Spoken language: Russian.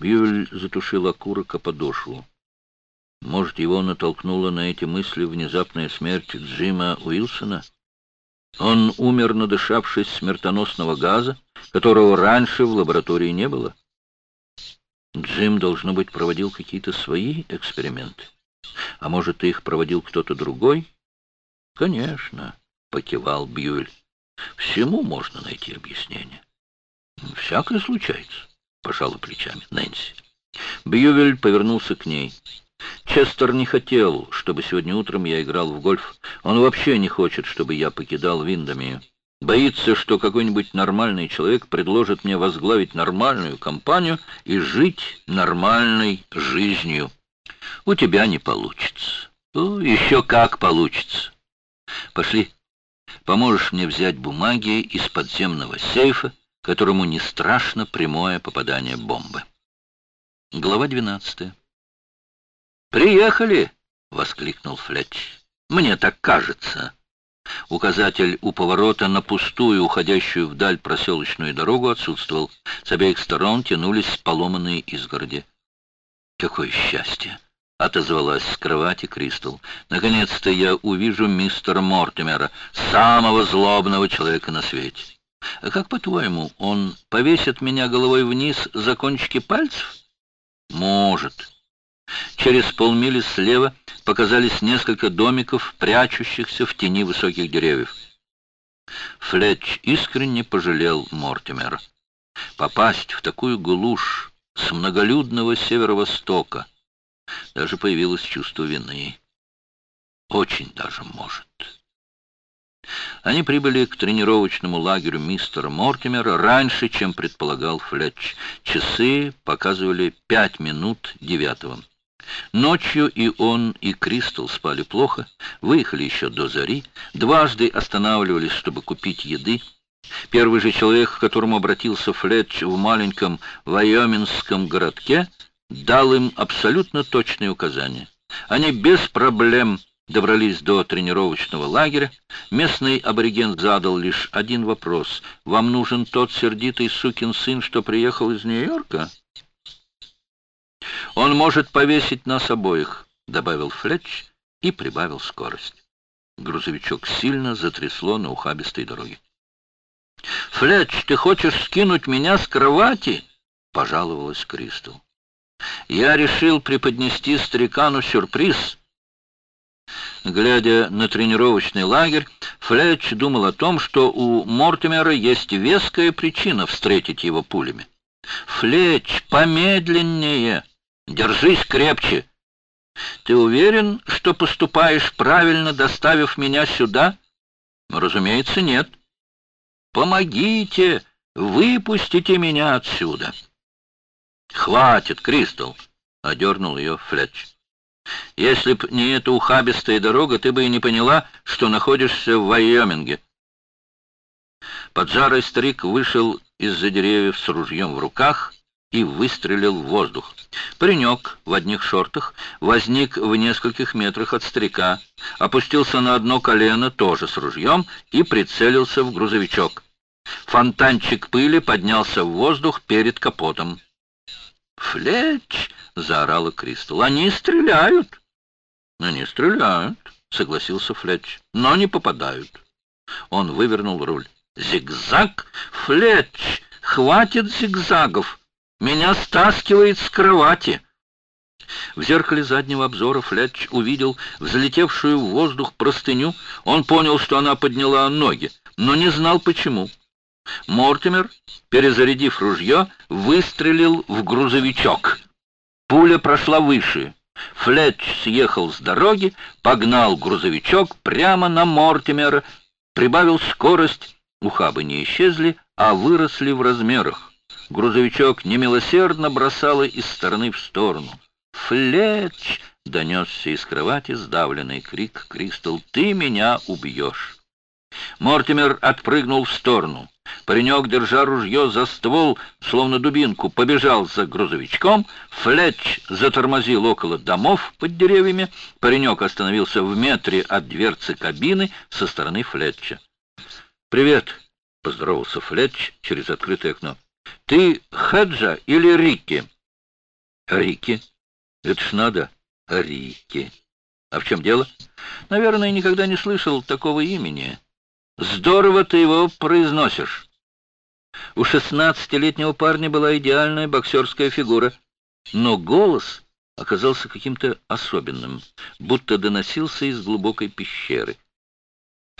Бьюль затушил окурок о подошву. Может, его натолкнула на эти мысли внезапная смерть Джима Уилсона? Он умер, надышавшись смертоносного газа, которого раньше в лаборатории не было. Джим, должно быть, проводил какие-то свои эксперименты. А может, их проводил кто-то другой? Конечно, покивал Бьюэль. Всему можно найти объяснение. Всякое случается, пожала плечами Нэнси. Бьювель повернулся к ней. Честер не хотел, чтобы сегодня утром я играл в гольф. Он вообще не хочет, чтобы я покидал Виндами. Боится, что какой-нибудь нормальный человек предложит мне возглавить нормальную компанию и жить нормальной жизнью. У тебя не получится. О, еще как получится. Пошли. Поможешь мне взять бумаги из подземного сейфа, которому не страшно прямое попадание бомбы. Глава двенадцатая. «Приехали!» — воскликнул Флетч. «Мне так кажется». Указатель у поворота на пустую, уходящую вдаль проселочную дорогу отсутствовал. С обеих сторон тянулись поломанные изгороди. «Какое счастье!» — отозвалась с кровати Кристал. «Наконец-то я увижу мистера Мортимера, самого злобного человека на свете. А как, по-твоему, он повесит меня головой вниз за кончики пальцев?» «Может». Через полмили слева показались несколько домиков, прячущихся в тени высоких деревьев. Флетч искренне пожалел Мортимера. Попасть в такую глушь с многолюдного северо-востока. Даже появилось чувство вины. Очень даже может. Они прибыли к тренировочному лагерю мистера Мортимера раньше, чем предполагал Флетч. Часы показывали пять минут девятого. Ночью и он, и Кристал спали плохо, выехали еще до зари, дважды останавливались, чтобы купить еды. Первый же человек, к которому обратился Флетч в маленьком вайоминском городке, дал им абсолютно точные указания. Они без проблем добрались до тренировочного лагеря. Местный абориген задал лишь один вопрос. «Вам нужен тот сердитый сукин сын, что приехал из Нью-Йорка?» «Он может повесить нас обоих», — добавил Флетч и прибавил скорость. Грузовичок сильно затрясло на ухабистой дороге. «Флетч, ты хочешь скинуть меня с кровати?» — пожаловалась Кристал. «Я решил преподнести старикану сюрприз». Глядя на тренировочный лагерь, Флетч думал о том, что у Мортимера есть веская причина встретить его пулями. «Флетч, помедленнее!» Держись крепче. Ты уверен, что поступаешь правильно, доставив меня сюда? Разумеется, нет. Помогите, выпустите меня отсюда. Хватит, Кристал, одернул ее Флетч. Если б не эта ухабистая дорога, ты бы и не поняла, что находишься в Вайоминге. Поджарый старик вышел из-за деревьев с ружьем в руках и выстрелил в воздух. Паренек в одних шортах возник в нескольких метрах от старика, опустился на одно колено, тоже с ружьем, и прицелился в грузовичок. Фонтанчик пыли поднялся в воздух перед капотом. «Флетч!» — заорала Кристал. «Они стреляют!» «Они стреляют!» — согласился Флетч. «Но не попадают!» Он вывернул руль. «Зигзаг! Флетч! Хватит зигзагов!» Меня стаскивает с кровати. В зеркале заднего обзора Флетч увидел взлетевшую в воздух простыню. Он понял, что она подняла ноги, но не знал почему. Мортимер, перезарядив ружье, выстрелил в грузовичок. Пуля прошла выше. Флетч съехал с дороги, погнал грузовичок прямо на Мортимера, прибавил скорость. Ухабы не исчезли, а выросли в размерах. Грузовичок немилосердно бросало из стороны в сторону. «Флетч!» — донесся из кровати сдавленный крик Кристал. «Ты меня убьешь!» Мортимер отпрыгнул в сторону. Паренек, держа ружье за ствол, словно дубинку, побежал за грузовичком. Флетч затормозил около домов под деревьями. Паренек остановился в метре от дверцы кабины со стороны Флетча. «Привет!» — поздоровался Флетч через открытое окно. «Ты Хеджа или Рикки?» Рики. Это ж надо. Рики. А в чем дело? Наверное, никогда не слышал такого имени. Здорово ты его произносишь. У шестнадцатилетнего парня была идеальная боксерская фигура, но голос оказался каким-то особенным, будто доносился из глубокой пещеры.